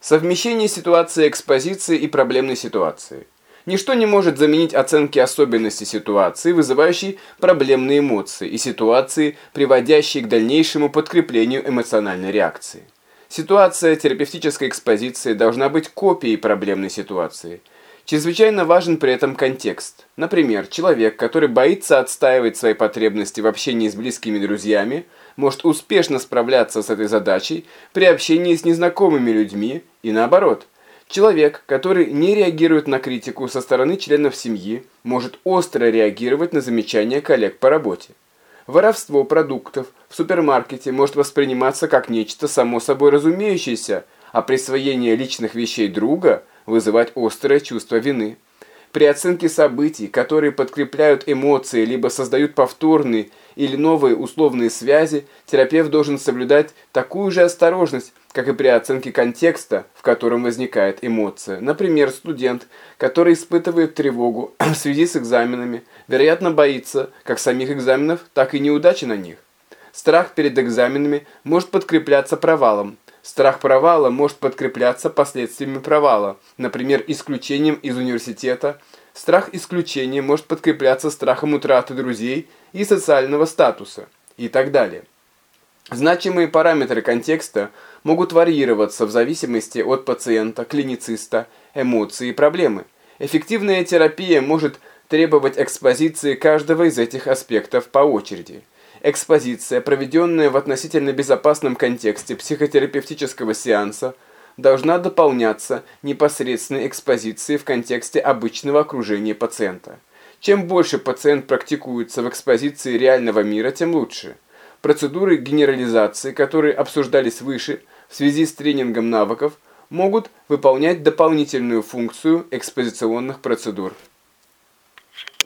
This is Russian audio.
Совмещение ситуации экспозиции и проблемной ситуации. Ничто не может заменить оценки особенностей ситуации, вызывающей проблемные эмоции, и ситуации, приводящей к дальнейшему подкреплению эмоциональной реакции. Ситуация терапевтической экспозиции должна быть копией проблемной ситуации. Чрезвычайно важен при этом контекст. Например, человек, который боится отстаивать свои потребности в общении с близкими друзьями, может успешно справляться с этой задачей при общении с незнакомыми людьми и наоборот. Человек, который не реагирует на критику со стороны членов семьи, может остро реагировать на замечания коллег по работе. Воровство продуктов в супермаркете может восприниматься как нечто само собой разумеющееся, а присвоение личных вещей друга вызывать острое чувство вины. При оценке событий, которые подкрепляют эмоции, либо создают повторные или новые условные связи, терапевт должен соблюдать такую же осторожность, как и при оценке контекста, в котором возникает эмоция. Например, студент, который испытывает тревогу в связи с экзаменами, вероятно боится как самих экзаменов, так и неудачи на них. Страх перед экзаменами может подкрепляться провалом. Страх провала может подкрепляться последствиями провала, например, исключением из университета. Страх исключения может подкрепляться страхом утраты друзей и социального статуса и так далее. Значимые параметры контекста могут варьироваться в зависимости от пациента, клинициста, эмоций и проблемы. Эффективная терапия может требовать экспозиции каждого из этих аспектов по очереди. Экспозиция, проведенная в относительно безопасном контексте психотерапевтического сеанса, должна дополняться непосредственной экспозицией в контексте обычного окружения пациента. Чем больше пациент практикуется в экспозиции реального мира, тем лучше. Процедуры генерализации, которые обсуждались выше в связи с тренингом навыков, могут выполнять дополнительную функцию экспозиционных процедур.